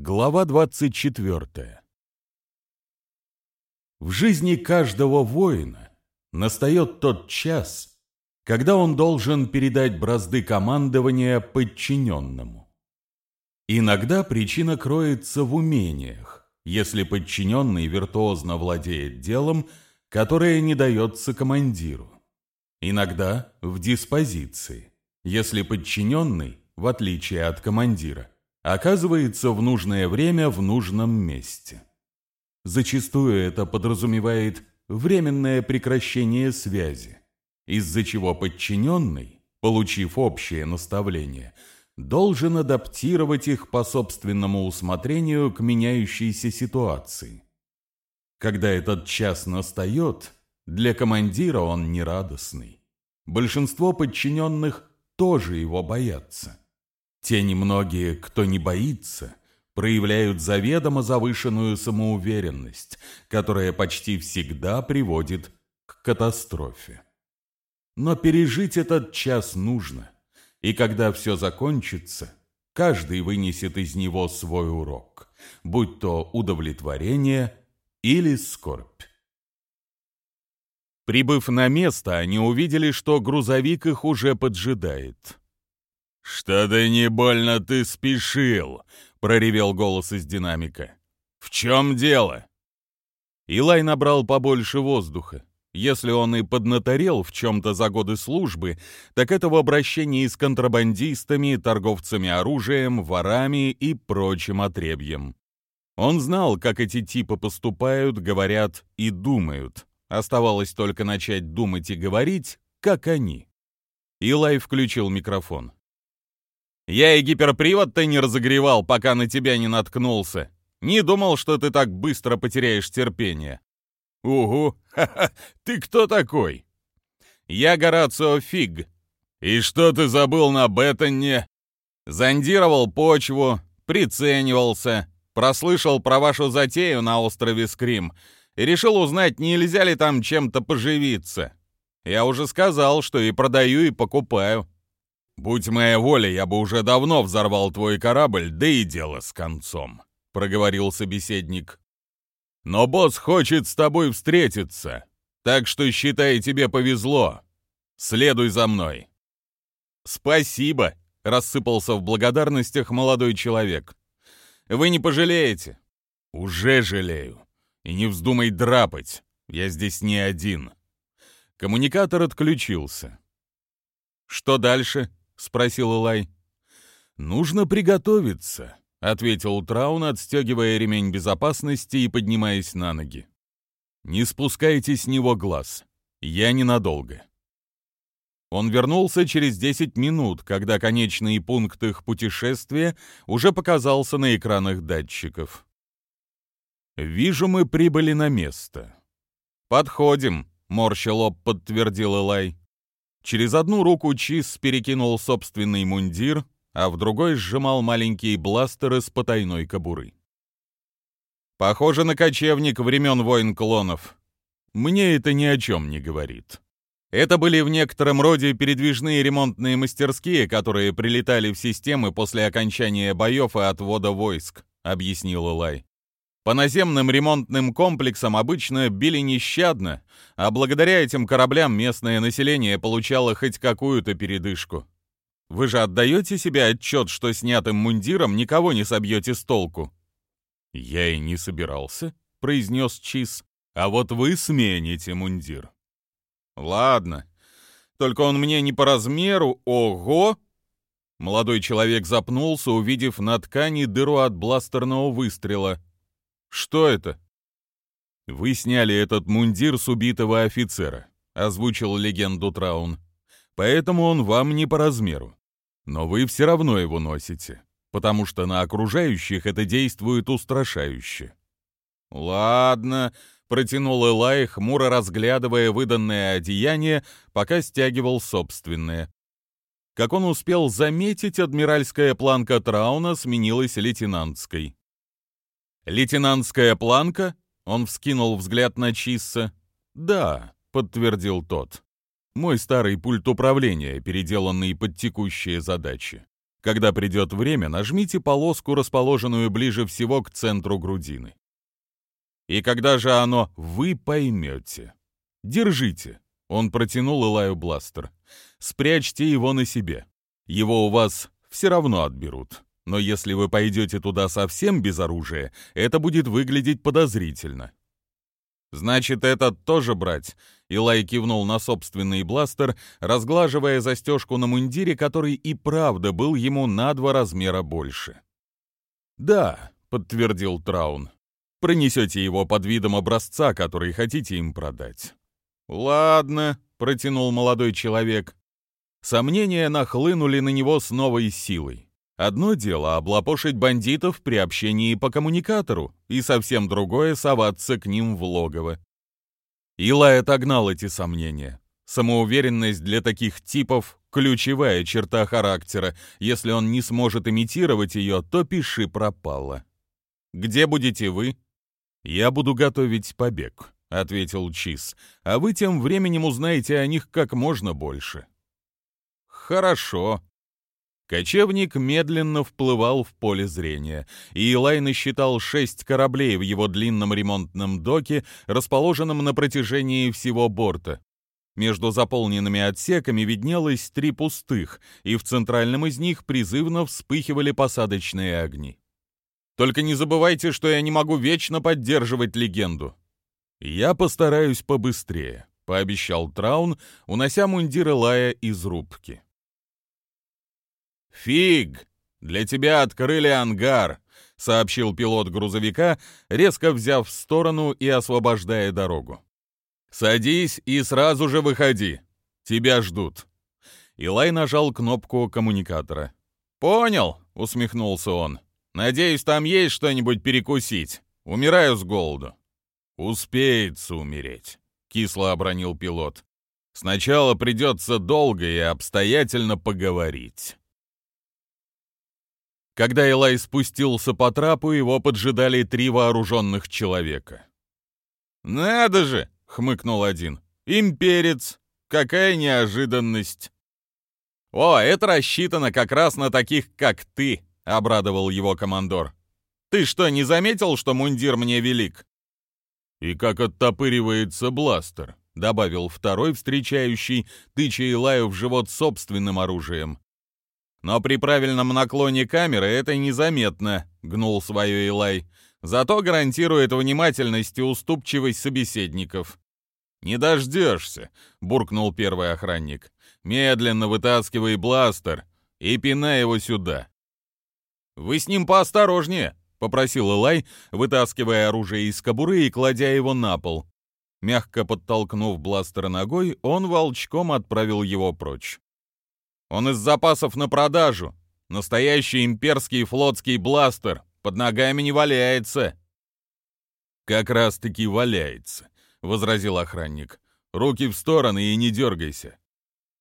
Глава 24. В жизни каждого воина настает тот час, когда он должен передать бразды командования подчиненному. Иногда причина кроется в умениях, если подчиненный виртуозно владеет делом, которое не дается командиру. Иногда в диспозиции, если подчиненный, в отличие от командира, оказывается в нужное время в нужном месте. Зачастую это подразумевает временное прекращение связи, из-за чего подчиненный, получив общее наставление, должен адаптировать их по собственному усмотрению к меняющейся ситуации. Когда этот час настает, для командира он нерадостный. Большинство подчиненных тоже его боятся. Те немногие, кто не боится, проявляют заведомо завышенную самоуверенность, которая почти всегда приводит к катастрофе. Но пережить этот час нужно, и когда все закончится, каждый вынесет из него свой урок, будь то удовлетворение или скорбь. Прибыв на место, они увидели, что грузовик их уже поджидает. «Что-то не больно ты спешил», — проревел голос из динамика. «В чем дело?» Илай набрал побольше воздуха. Если он и поднаторел в чем-то за годы службы, так это в обращении с контрабандистами, торговцами оружием, ворами и прочим отребьем. Он знал, как эти типы поступают, говорят и думают. Оставалось только начать думать и говорить, как они. Илай включил микрофон. «Я и гиперпривод-то не разогревал, пока на тебя не наткнулся. Не думал, что ты так быстро потеряешь терпение. «Угу! Ха-ха! Ты кто такой?» «Я Горацио Фиг». «И что ты забыл на Беттоне?» «Зондировал почву, приценивался, прослышал про вашу затею на острове Скрим и решил узнать, нельзя ли там чем-то поживиться. Я уже сказал, что и продаю, и покупаю». «Будь моя воля, я бы уже давно взорвал твой корабль, да и дело с концом», — проговорил собеседник. Но босс хочет с тобой встретиться, так что считай, тебе повезло. Следуй за мной». «Спасибо», — рассыпался в благодарностях молодой человек. «Вы не пожалеете?» «Уже жалею. И не вздумай драпать. Я здесь не один». Коммуникатор отключился. «Что дальше?» — спросил Элай. «Нужно приготовиться. — ответил Траун, отстегивая ремень безопасности и поднимаясь на ноги. «Не спускайте с него глаз. Я ненадолго». Он вернулся через 10 минут, когда конечный пункт их путешествия уже показался на экранах датчиков. «Вижу, мы прибыли на место». «Подходим», — морща лоб подтвердил Элай. Через одну руку Чиз перекинул собственный мундир, а в другой сжимал маленькие бластеры с потайной кобуры. Похоже на кочевник времен войн клонов. Мне это ни о чем не говорит. Это были в некотором роде передвижные ремонтные мастерские, которые прилетали в системы после окончания боев и отвода войск, объяснил Элай. По наземным ремонтным комплексам обычно били нещадно, а благодаря этим кораблям местное население получало хоть какую-то передышку. Вы же отдаете себе отчет, что снятым мундиром никого не собьете с толку?» «Я и не собирался», — произнес Чиз. «А вот вы смените мундир». «Ладно. Только он мне не по размеру. Ого!» Молодой человек запнулся, увидев на ткани дыру от бластерного выстрела. «Что это?» «Вы сняли этот мундир с убитого офицера», — озвучил легенду Траун. «Поэтому он вам не по размеру. Но вы все равно его носите, потому что на окружающих это действует устрашающе. «Ладно», — протянул Элай, хмуро разглядывая выданное одеяние, пока стягивал собственное. Как он успел заметить, адмиральская планка Трауна сменилась лейтенантской. «Лейтенантская планка?» — он вскинул взгляд на Чисса. «Да», — подтвердил тот. Мой старый пульт управления, переделанный под текущие задачи. Когда придет время, нажмите полоску, расположенную ближе всего к центру грудины. И когда же оно, вы поймете. Держите. Он протянул Илаю бластер. Спрячьте его на себе. Его у вас все равно отберут. Но если вы пойдете туда совсем без оружия, это будет выглядеть подозрительно. «Значит, этот тоже брать?» Илай кивнул на собственный бластер, разглаживая застежку на мундире, который и правда был ему на два размера больше. «Да», — подтвердил Траун, — «пронесете его под видом образца, который хотите им продать». «Ладно», — протянул молодой человек. Сомнения нахлынули на него с новой силой. Одно дело облапошить бандитов при общении по коммуникатору, и совсем другое — соваться к ним в логово. Илай отогнал эти сомнения. Самоуверенность для таких типов — ключевая черта характера. Если он не сможет имитировать ее, то пиши пропало. «Где будете вы?» «Я буду готовить побег», — ответил Чиз. «А вы тем временем узнаете о них как можно больше». «Хорошо», Кочевник медленно вплывал в поле зрения, и Илай насчитал шесть кораблей в его длинном ремонтном доке, расположенном на протяжении всего борта. Между заполненными отсеками виднелось три пустых, и в центральном из них призывно вспыхивали посадочные огни. «Только не забывайте, что я не могу вечно поддерживать легенду». «Я постараюсь побыстрее», — пообещал Траун, унося мундир Илая из рубки. «Фиг! Для тебя открыли ангар», — сообщил пилот грузовика, резко взяв в сторону и освобождая дорогу. «Садись и сразу же выходи. Тебя ждут». Илай нажал кнопку коммуникатора. «Понял», — усмехнулся он. «Надеюсь, там есть что-нибудь перекусить. Умираю с голоду». «Успеется умереть», — кисло обронил пилот. «Сначала придется долго и обстоятельно поговорить». Когда Элай спустился по трапу, его поджидали три вооруженных человека. «Надо же!» — хмыкнул один. «Имперец! Какая неожиданность!» «О, это рассчитано как раз на таких, как ты!» — обрадовал его командор. «Ты что, не заметил, что мундир мне велик?» «И как оттопыривается бластер», — добавил второй встречающий, тыча Илаю в живот собственным оружием. Но при правильном наклоне камеры это незаметно, гнул свое Илай. Зато гарантирует внимательность и уступчивость собеседников. «Не дождешься», — буркнул первый охранник. «Медленно вытаскивай бластер и пинай его сюда». «Вы с ним поосторожнее», — попросил Илай, вытаскивая оружие из кобуры и кладя его на пол. Мягко подтолкнув бластер ногой, он волчком отправил его прочь. Он из запасов на продажу. Настоящий имперский флотский бластер. Под ногами не валяется. Как раз-таки валяется, возразил охранник. Руки в стороны и не дергайся.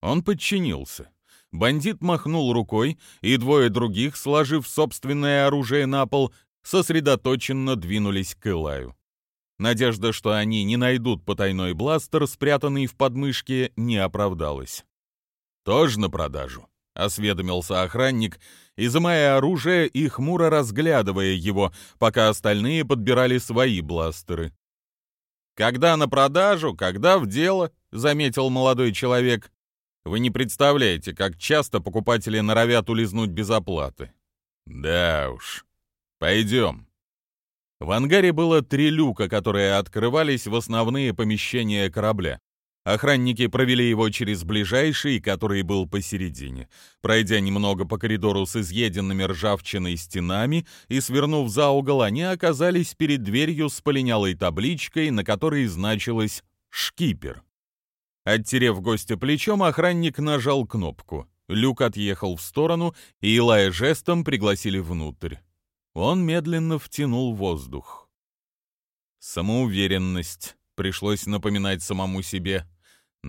Он подчинился. Бандит махнул рукой, и двое других, сложив собственное оружие на пол, сосредоточенно двинулись к Элаю. Надежда, что они не найдут потайной бластер, спрятанный в подмышке, не оправдалась. «Тоже на продажу?» — осведомился охранник, изымая оружие и хмуро разглядывая его, пока остальные подбирали свои бластеры. «Когда на продажу, когда в дело», — заметил молодой человек. «Вы не представляете, как часто покупатели норовят улизнуть без оплаты». «Да уж. Пойдем». В ангаре было три люка, которые открывались в основные помещения корабля. Охранники провели его через ближайший, который был посередине. Пройдя немного по коридору с изъеденными ржавчиной стенами и свернув за угол, они оказались перед дверью с полинялой табличкой, на которой значилось «Шкипер». Оттерев гостя плечом, охранник нажал кнопку. Люк отъехал в сторону, и Илая жестом пригласили внутрь. Он медленно втянул воздух. Самоуверенность, пришлось напоминать самому себе.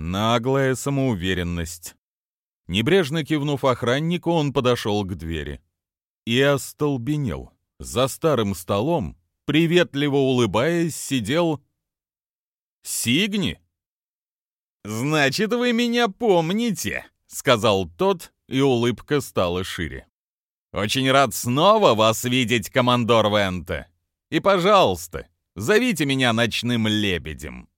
Наглая самоуверенность. Небрежно кивнув охраннику, он подошел к двери. И остолбенел. За старым столом, приветливо улыбаясь, сидел... Сигни? «Значит, вы меня помните», — сказал тот, и улыбка стала шире. Очень рад снова вас видеть, командор Вента. И, пожалуйста, зовите меня ночным лебедем».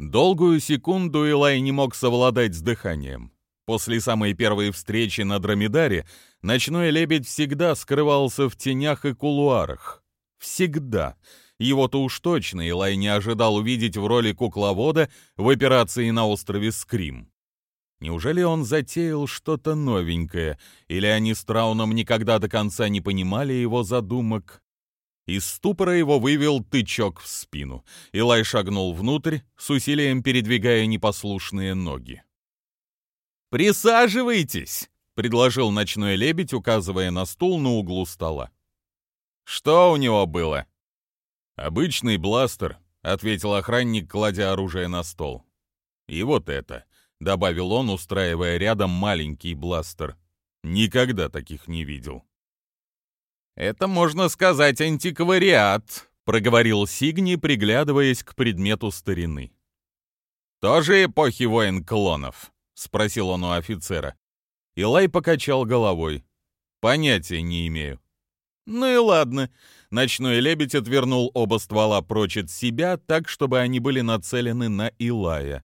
Долгую секунду Илай не мог совладать с дыханием. После самой первой встречи на Дромедаре ночной лебедь всегда скрывался в тенях и кулуарах. Всегда. Его-то уж точно Илай не ожидал увидеть в роли кукловода в операции на острове Скрим. Неужели он затеял что-то новенькое, или они с Трауном никогда до конца не понимали его задумок? Из ступора его вывел тычок в спину. Илай шагнул внутрь, с усилием передвигая непослушные ноги. «Присаживайтесь!» — предложил ночной лебедь, указывая на стул на углу стола. «Что у него было?» «Обычный бластер», — ответил охранник, кладя оружие на стол. «И вот это», — добавил он, устраивая рядом маленький бластер. «Никогда таких не видел». «Это, можно сказать, антиквариат», — проговорил Сигни, приглядываясь к предмету старины. «Тоже эпохи войн клонов?» — спросил он у офицера. Илай покачал головой. «Понятия не имею». «Ну и ладно». Ночной лебедь отвернул оба ствола прочь от себя, так, чтобы они были нацелены на Илая.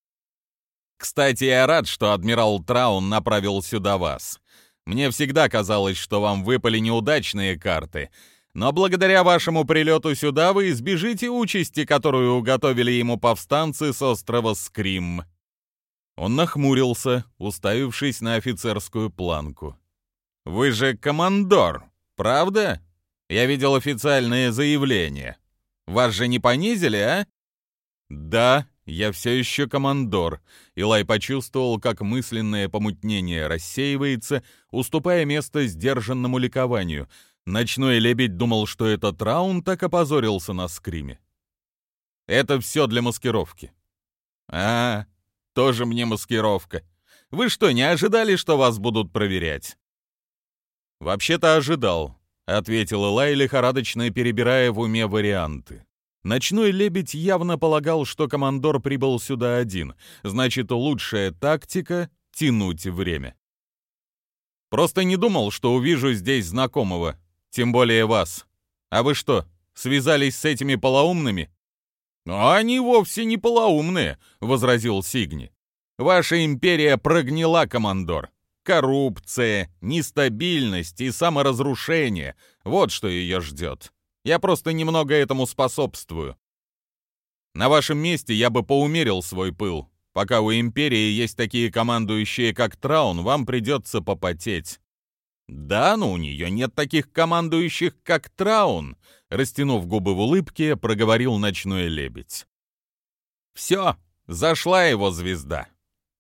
«Кстати, я рад, что адмирал Траун направил сюда вас. Мне всегда казалось, что вам выпали неудачные карты, но благодаря вашему прилету сюда вы избежите участи, которую уготовили ему повстанцы с острова Скрим». Он нахмурился, уставившись на офицерскую планку. «Вы же командор, правда?» Я видел официальное заявление. Вас же не понизили, а?» «Да, я все еще командор». Илай почувствовал, как мысленное помутнение рассеивается, уступая место сдержанному ликованию. Ночной лебедь думал, что этот раунд так опозорился на скриме. «Это все для маскировки». «А, тоже мне маскировка. Вы что, не ожидали, что вас будут проверять?» «Вообще-то ожидал. — ответил Элай, лихорадочно перебирая в уме варианты. Ночной лебедь явно полагал, что командор прибыл сюда один, значит, лучшая тактика — тянуть время. «Просто не думал, что увижу здесь знакомого, тем более вас. А вы что, связались с этими полоумными?» «Они вовсе не полоумные», — возразил Сигни. «Ваша империя прогнила, командор. Коррупция, нестабильность и саморазрушение — вот что ее ждет. Я просто немного этому способствую. На вашем месте я бы поумерил свой пыл. Пока у Империи есть такие командующие, как Траун, вам придется попотеть. Да, но у нее нет таких командующих, как Траун, растянув губы в улыбке, проговорил ночной лебедь. Все, зашла его звезда.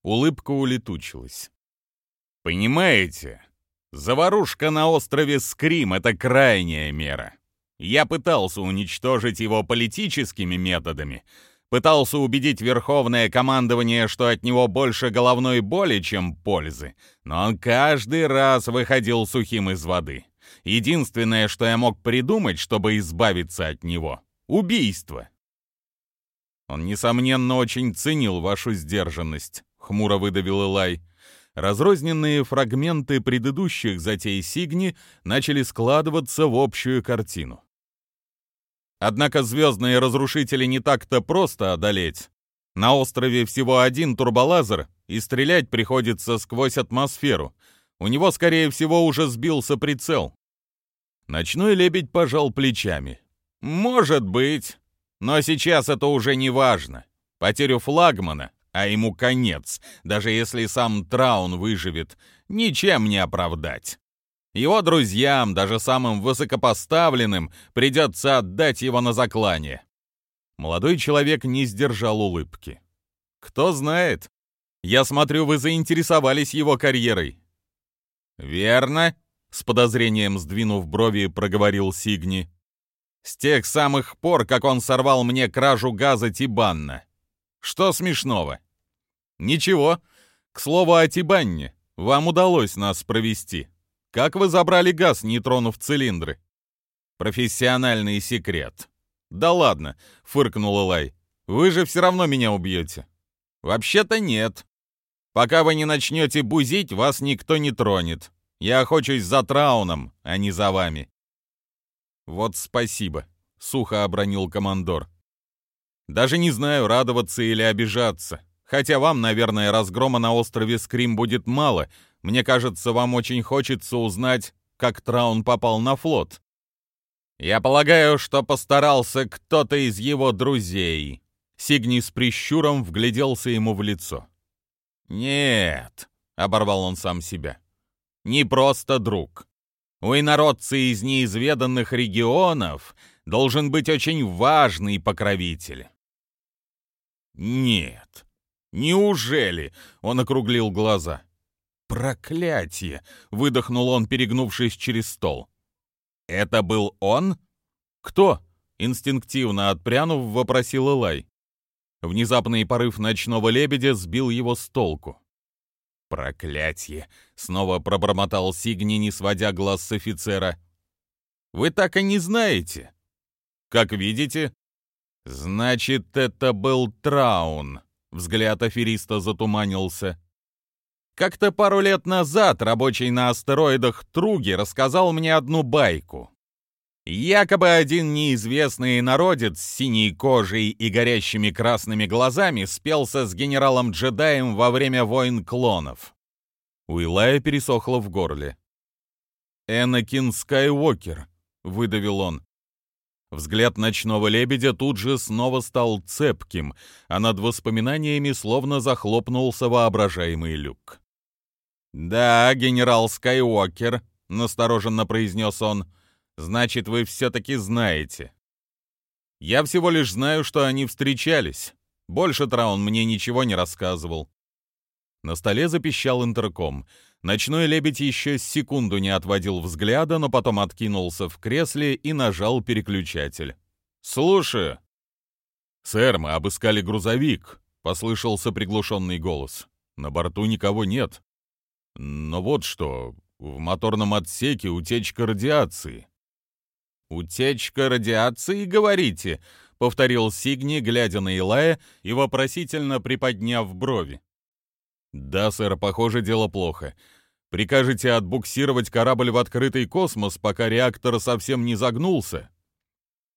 Улыбка улетучилась. Понимаете, заварушка на острове Скрим — это крайняя мера. Я пытался уничтожить его политическими методами, пытался убедить Верховное командование, что от него больше головной боли, чем пользы, но он каждый раз выходил сухим из воды. Единственное, что я мог придумать, чтобы избавиться от него — убийство. Он, несомненно, очень ценил вашу сдержанность, — хмуро выдавил Элай. Разрозненные фрагменты предыдущих затей Сигни начали складываться в общую картину. Однако звездные разрушители не так-то просто одолеть. На острове всего один турболазер, и стрелять приходится сквозь атмосферу. У него, скорее всего, уже сбился прицел. Ночной лебедь пожал плечами. «Может быть, но сейчас это уже не важно. Потерю флагмана а ему конец, даже если сам Траун выживет, ничем не оправдать. Его друзьям, даже самым высокопоставленным, придется отдать его на заклание. Молодой человек не сдержал улыбки. «Кто знает? Я смотрю, вы заинтересовались его карьерой». «Верно», — с подозрением сдвинув брови, проговорил Сигни. «С тех самых пор, как он сорвал мне кражу газа Тибанна. Что смешного?» «Ничего. К слову о Тибанне. Вам удалось нас провести. Как вы забрали газ, не тронув цилиндры?» «Профессиональный секрет». «Да ладно», — фыркнул Элай. «Вы же все равно меня убьете». «Вообще-то нет. Пока вы не начнете бузить, вас никто не тронет. Я охочусь за Трауном, а не за вами». «Вот спасибо», — сухо обронил командор. «Даже не знаю, радоваться или обижаться. Хотя вам, наверное, разгрома на острове Скрим будет мало. Мне кажется, вам очень хочется узнать, как Траун попал на флот. Я полагаю, что постарался кто-то из его друзей». Сигни с прищуром вгляделся ему в лицо. «Нет», — оборвал он сам себя, — «не просто друг. У инородца из неизведанных регионов должен быть очень важный покровитель». «Нет, неужели?» — он округлил глаза. «Проклятие!» — выдохнул он, перегнувшись через стол. «Это был он?» «Кто?» — инстинктивно отпрянув, вопросил Элай. Внезапный порыв ночного лебедя сбил его с толку. «Проклятье!» — снова пробормотал Сигни, не сводя глаз с офицера. «Вы так и не знаете?» «Как видите?» «Значит, это был Траун», — взгляд афериста затуманился. Как-то пару лет назад рабочий на астероидах Труги рассказал мне одну байку. Якобы один неизвестный народец с синей кожей и горящими красными глазами спелся с генералом-джедаем во время войн клонов. У Илая пересохло в горле. «Энакин Скайуокер», — выдавил он. Взгляд ночного лебедя тут же снова стал цепким, а над воспоминаниями словно захлопнулся воображаемый люк. «Да, генерал Скайуокер», — настороженно произнес он, — «значит, вы все-таки знаете». «Я всего лишь знаю, что они встречались. Больше Траун мне ничего не рассказывал». На столе запищал интерком. Ночной лебедь еще секунду не отводил взгляда, но потом откинулся в кресле и нажал переключатель. «Слушаю». «Сэр, мы обыскали грузовик», — послышался приглушенный голос. «На борту никого нет. Но вот что, в моторном отсеке утечка радиации. «Утечка радиации, говорите?» — повторил Сигни, глядя на Илая и вопросительно приподняв брови. «Да, сэр, похоже, дело плохо. Прикажете отбуксировать корабль в открытый космос, пока реактор совсем не загнулся?»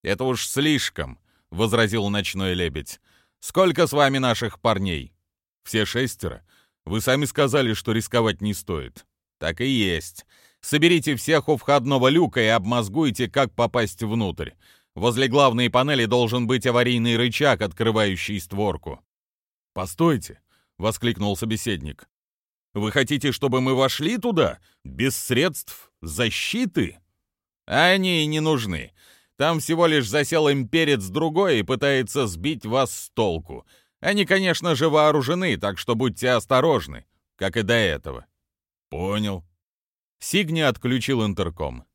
«Это уж слишком», — возразил ночной лебедь. «Сколько с вами наших парней?» «Все шестеро. Вы сами сказали, что рисковать не стоит. Так и есть. Соберите всех у входного люка и обмозгуйте, как попасть внутрь. Возле главной панели должен быть аварийный рычаг, открывающий створку. «Постойте!» — воскликнул собеседник. «Вы хотите, чтобы мы вошли туда? Без средств защиты?» «Они не нужны. Там всего лишь засел имперец другой и пытается сбить вас с толку. Они, конечно же, вооружены, так что будьте осторожны, как и до этого». «Понял». Сигни отключил интерком.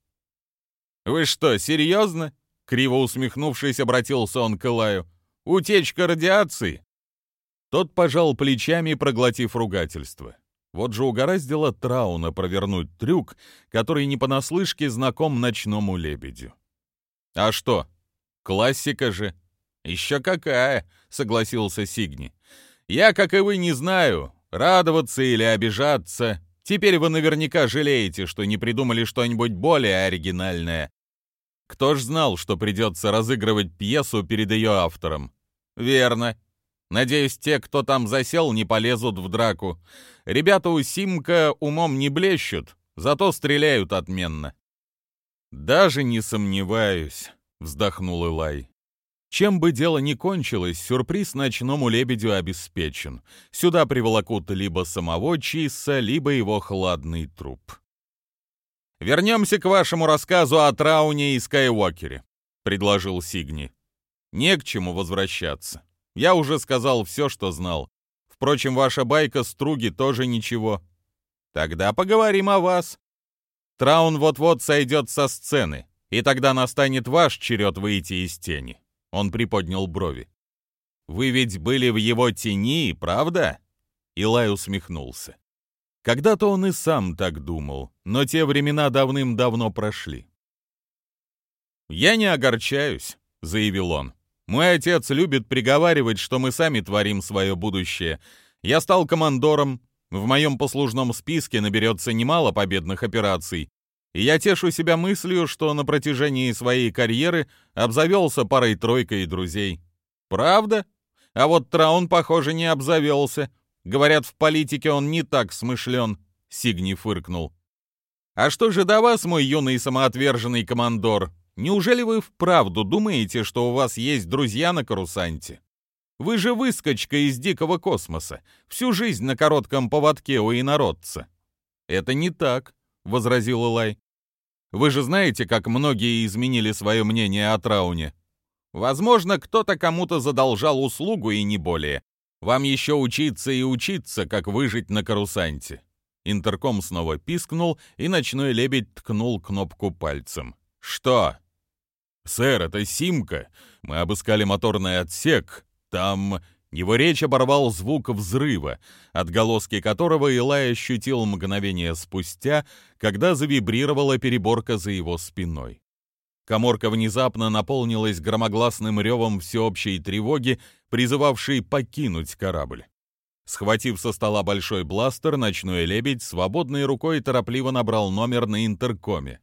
«Вы что, серьезно?» — криво усмехнувшись, обратился он к Илаю. «Утечка радиации?» Тот пожал плечами, проглотив ругательство. Вот же угораздило Трауна провернуть трюк, который не понаслышке знаком ночному лебедю. «А что? Классика же!» «Еще какая!» — согласился Сигни. «Я, как и вы, не знаю, радоваться или обижаться. Теперь вы наверняка жалеете, что не придумали что-нибудь более оригинальное. Кто ж знал, что придется разыгрывать пьесу перед ее автором? Верно. Надеюсь, те, кто там засел, не полезут в драку. Ребята у Симка умом не блещут, зато стреляют отменно. «Даже не сомневаюсь», — вздохнул Илай. Чем бы дело ни кончилось, сюрприз ночному лебедю обеспечен. Сюда приволокут либо самого Чисса, либо его хладный труп. «Вернемся к вашему рассказу о Трауне и Скайуокере», — предложил Сигни. «Не к чему возвращаться. Я уже сказал все, что знал. Впрочем, ваша байка Струги тоже ничего. Тогда поговорим о вас. Траун вот-вот сойдет со сцены, и тогда настанет ваш черед выйти из тени. Он приподнял брови. «Вы ведь были в его тени, правда?» Илай усмехнулся. Когда-то он и сам так думал, но те времена давным-давно прошли. «Я не огорчаюсь», — заявил он. «Мой отец любит приговаривать, что мы сами творим свое будущее. Я стал командором, В моем послужном списке наберется немало победных операций, и я тешу себя мыслью, что на протяжении своей карьеры обзавелся парой-тройкой друзей. Правда? А вот Траун, похоже, не обзавелся. Говорят, в политике он не так смышлен, — Сигни фыркнул. А что же до вас, мой юный самоотверженный командор? Неужели вы вправду думаете, что у вас есть друзья на Карусанте? Вы же выскочка из дикого космоса, всю жизнь на коротком поводке у инородца. Это не так, — возразил Илай. Вы же знаете, как многие изменили свое мнение о Трауне. Возможно, кто-то кому-то задолжал услугу и не более. Вам еще учиться и учиться, как выжить на карусанте. Интерком снова пискнул, и ночной лебедь ткнул кнопку пальцем. «Что?» «Сэр, это Симка. Мы обыскали моторный отсек. Там...» Его речь оборвал звук взрыва, отголоски которого Илай ощутил мгновение спустя, когда завибрировала переборка за его спиной. Коморка внезапно наполнилась громогласным ревом всеобщей тревоги, призывавшей покинуть корабль. Схватив со стола большой бластер, ночной лебедь свободной рукой торопливо набрал номер на интеркоме.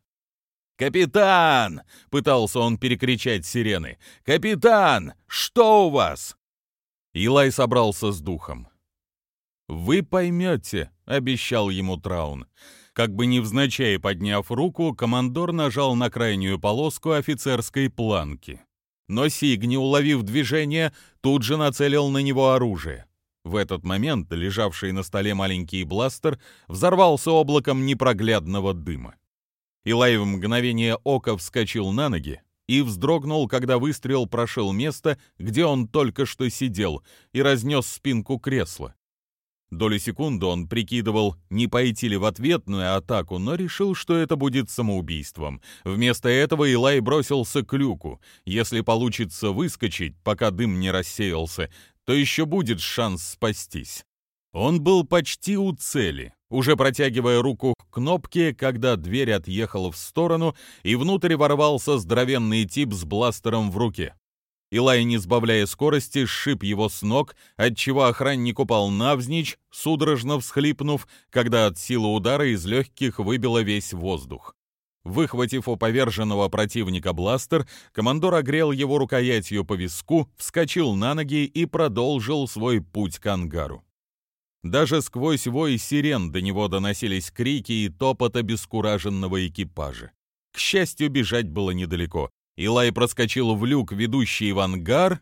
«Капитан!» — пытался он перекричать сирены. «Капитан! Что у вас?» Илай собрался с духом. «Вы поймете», — обещал ему Траун. Как бы невзначай подняв руку, командор нажал на крайнюю полоску офицерской планки. Но Сигни, уловив движение, тут же нацелил на него оружие. В этот момент лежавший на столе маленький бластер взорвался облаком непроглядного дыма. Илай в мгновение ока вскочил на ноги, и вздрогнул, когда выстрел прошел место, где он только что сидел, и разнес спинку кресла. Доли секунды он прикидывал, не пойти ли в ответную атаку, но решил, что это будет самоубийством. Вместо этого Илай бросился к люку. Если получится выскочить, пока дым не рассеялся, то еще будет шанс спастись. Он был почти у цели, уже протягивая руку к кнопке, когда дверь отъехала в сторону, и внутрь ворвался здоровенный тип с бластером в руке. Илай, не сбавляя скорости, сшиб его с ног, отчего охранник упал навзничь, судорожно всхлипнув, когда от силы удара из легких выбило весь воздух. Выхватив у поверженного противника бластер, командор огрел его рукоятью по виску, вскочил на ноги и продолжил свой путь к ангару. Даже сквозь вой сирен до него доносились крики и топот обескураженного экипажа. К счастью, бежать было недалеко. Илай проскочил в люк, ведущий в ангар,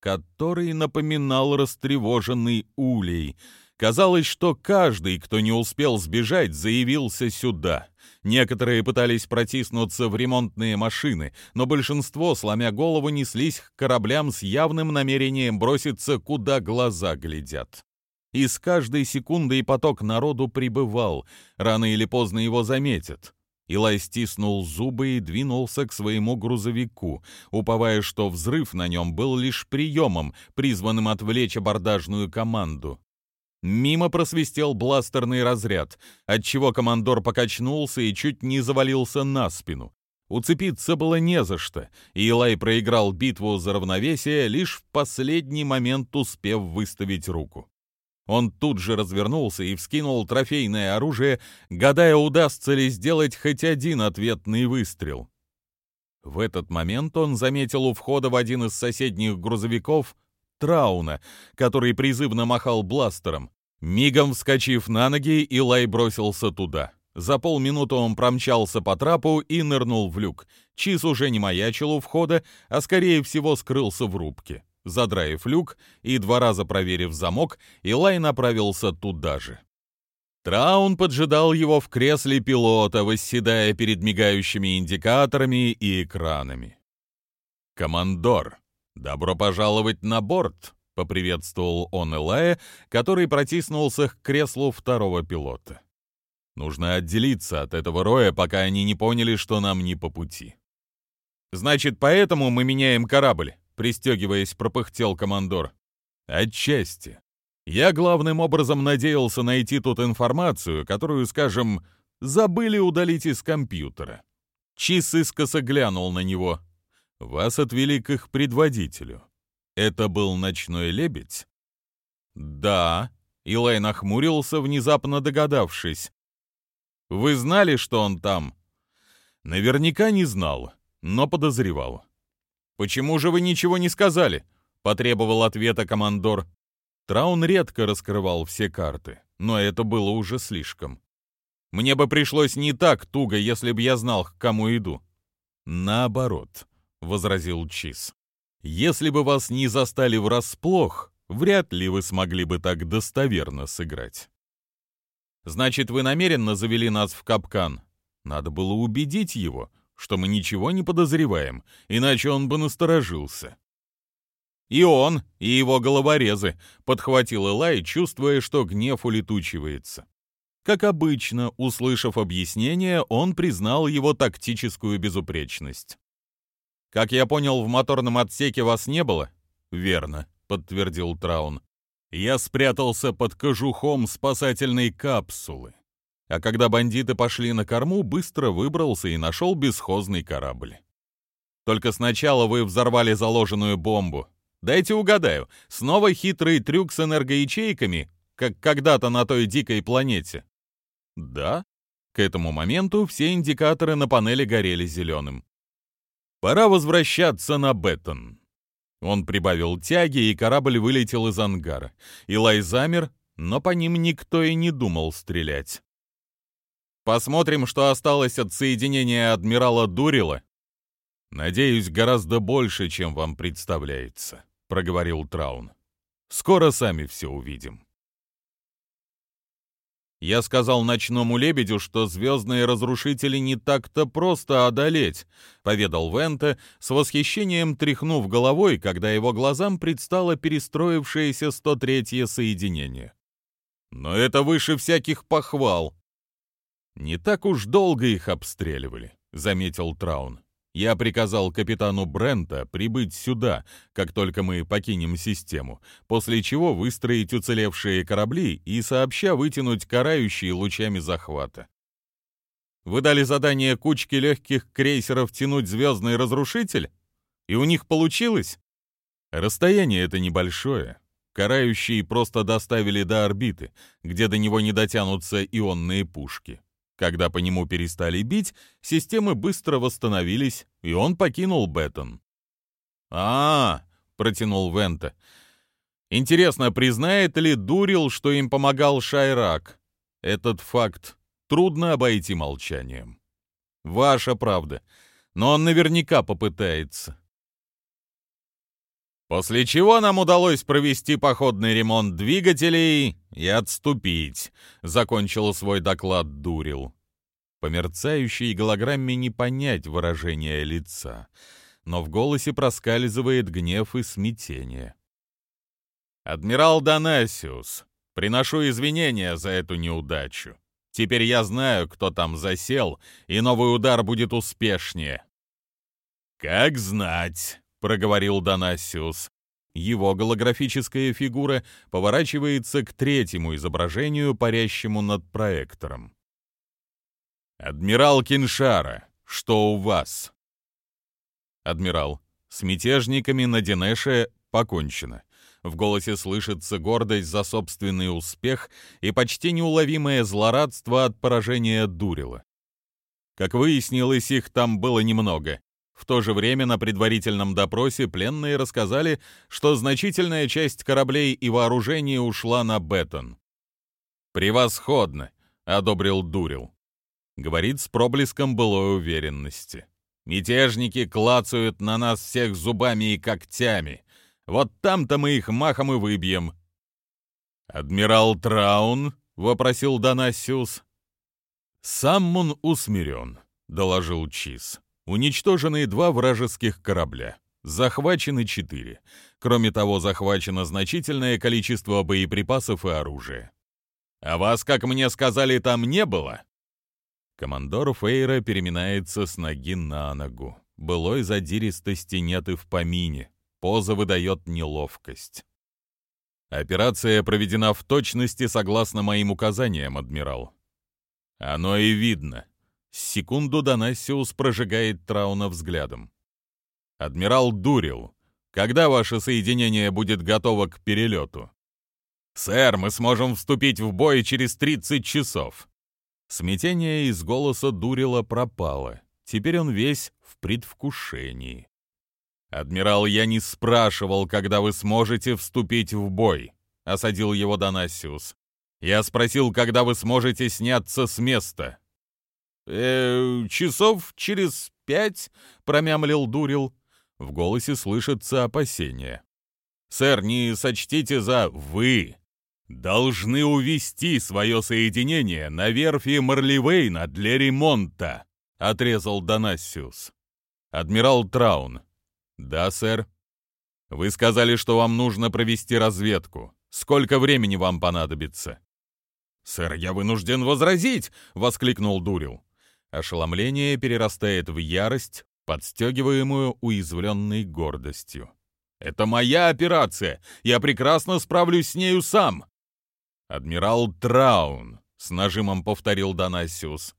который напоминал растревоженный улей. Казалось, что каждый, кто не успел сбежать, заявился сюда. Некоторые пытались протиснуться в ремонтные машины, но большинство, сломя голову, неслись к кораблям с явным намерением броситься, куда глаза глядят и с каждой секундой поток народу прибывал, рано или поздно его заметят. Илай стиснул зубы и двинулся к своему грузовику, уповая, что взрыв на нем был лишь приемом, призванным отвлечь абордажную команду. Мимо просвистел бластерный разряд, отчего командор покачнулся и чуть не завалился на спину. Уцепиться было не за что, и Илай проиграл битву за равновесие, лишь в последний момент успев выставить руку. Он тут же развернулся и вскинул трофейное оружие, гадая, удастся ли сделать хоть один ответный выстрел. В этот момент он заметил у входа в один из соседних грузовиков Трауна, который призывно махал бластером. Мигом вскочив на ноги, Илай бросился туда. За полминуты он промчался по трапу и нырнул в люк. Чиз уже не маячил у входа, а скорее всего скрылся в рубке. Задраив люк и два раза проверив замок, Илай направился туда же. Траун поджидал его в кресле пилота, восседая перед мигающими индикаторами и экранами. «Командор, добро пожаловать на борт!» — поприветствовал он Илая, который протиснулся к креслу второго пилота. «Нужно отделиться от этого роя, пока они не поняли, что нам не по пути». «Значит, поэтому мы меняем корабль?» Пристегиваясь, пропыхтел командор. Отчасти. Я главным образом надеялся найти тут информацию, которую, скажем, забыли удалить из компьютера. Чис искоса глянул на него. Вас отвели к их предводителю. Это был ночной лебедь? Да. Илай нахмурился, внезапно догадавшись. «Вы знали, что он там?» «Наверняка не знал, но подозревал». «Почему же вы ничего не сказали?» — потребовал ответа командор. Траун редко раскрывал все карты, но это было уже слишком. Мне бы пришлось не так туго, если бы я знал, к кому иду. Наоборот, — возразил Чиз. Если бы вас не застали врасплох, вряд ли вы смогли бы так достоверно сыграть. Значит, вы намеренно завели нас в капкан. Надо было убедить его, что мы ничего не подозреваем, иначе он бы насторожился. И он, и его головорезы, подхватил Элай, чувствуя, что гнев улетучивается. Как обычно, услышав объяснение, он признал его тактическую безупречность. «Как я понял, в моторном отсеке вас не было?» «Верно», — подтвердил Траун. «Я спрятался под кожухом спасательной капсулы. А когда бандиты пошли на корму, быстро выбрался и нашел бесхозный корабль. Только сначала вы взорвали заложенную бомбу. Дайте угадаю, снова хитрый трюк с энергоячейками, как когда-то на той дикой планете?» «Да». К этому моменту все индикаторы на панели горели зеленым. Пора возвращаться на Беттон. Он прибавил тяги, и корабль вылетел из ангара. Илай замер, но по ним никто и не думал стрелять. Посмотрим, что осталось от соединения адмирала Дурила. Надеюсь, гораздо больше, чем вам представляется, проговорил Траун. Скоро сами все увидим. Я сказал ночному лебедю, что звездные разрушители не так-то просто одолеть, поведал Вента, с восхищением тряхнув головой, когда его глазам предстало перестроившееся 103-е соединение. Но это выше всяких похвал. Не так уж долго их обстреливали, заметил Траун. Я приказал капитану Брента прибыть сюда, как только мы покинем систему, после чего выстроить уцелевшие корабли и сообща вытянуть карающие лучами захвата. Вы дали задание кучке легких крейсеров тянуть звездный разрушитель? И у них получилось? Расстояние это небольшое. Карающие просто доставили до орбиты, где до него не дотянутся ионные пушки. Когда по нему перестали бить, системы быстро восстановились, и он покинул Беттон. а, -а, -а протянул Вента. «Интересно, признает ли Дурил, что им помогал Шайрак? Этот факт трудно обойти молчанием. Ваша правда, но он наверняка попытается». После чего нам удалось провести походный ремонт двигателей и отступить, закончил свой доклад Дурил. По мерцающей голограмме не понять выражение лица, но в голосе проскальзывает гнев и смятение. «Адмирал Донасиус, приношу извинения за эту неудачу. Теперь я знаю, кто там засел, и новый удар будет успешнее». «Как знать», — проговорил Донасиус. Его голографическая фигура поворачивается к третьему изображению, парящему над проектором. «Адмирал Киншара, что у вас?» «Адмирал, с мятежниками на Денеше покончено». В голосе слышится гордость за собственный успех и почти неуловимое злорадство от поражения Дурила. Как выяснилось, их там было немного. В то же время на предварительном допросе пленные рассказали, что значительная часть кораблей и вооружения ушла на Беттон. «Превосходно!» — одобрил Дурил. Говорит с проблеском былой уверенности. «Мятежники клацают на нас всех зубами и когтями. Вот там-то мы их махом и выбьем». «Адмирал Траун?» — вопросил Донасиус. «Саммун усмирен», — доложил Чиз. Уничтожены два вражеских корабля. Захвачены четыре. Кроме того, захвачено значительное количество боеприпасов и оружия. А вас, как мне сказали, там не было? Командор Фейра переминается с ноги на ногу. Былой задиристости нет и в помине. Поза выдает неловкость. Операция проведена в точности согласно моим указаниям, адмирал. Оно и видно. Секунду Донасиус прожигает Трауна взглядом. «Адмирал Дурил, когда ваше соединение будет готово к перелету?» «Сэр, мы сможем вступить в бой через 30 часов». Смятение из голоса Дурила пропало. Теперь он весь в предвкушении. «Адмирал, я не спрашивал, когда вы сможете вступить в бой», — осадил его Донасиус. «Я спросил, когда вы сможете сняться с места». «Э, часов через пять», — промямлил Дурил. В голосе слышится опасение. «Сэр, не сочтите за «вы». Должны увести свое соединение на верфи Марливейна для ремонта», — отрезал Донасиус. «Адмирал Траун, «Да, сэр». «Вы сказали, что вам нужно провести разведку. Сколько времени вам понадобится?» «Сэр, я вынужден возразить!» — воскликнул Дурил. Ошеломление перерастает в ярость, подстегиваемую уязвленной гордостью. «Это моя операция! Я прекрасно справлюсь с нею сам!» «Адмирал Траун», — с нажимом повторил Донасиус.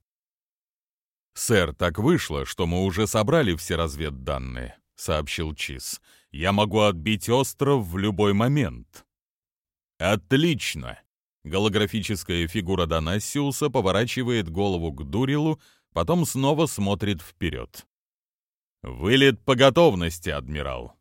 «Сэр, так вышло, что мы уже собрали все разведданные сообщил Чиз. «Я могу отбить остров в любой момент». «Отлично!» Голографическая фигура Донасиуса поворачивает голову к Дурилу, потом снова смотрит вперед. «Вылет по готовности, адмирал!»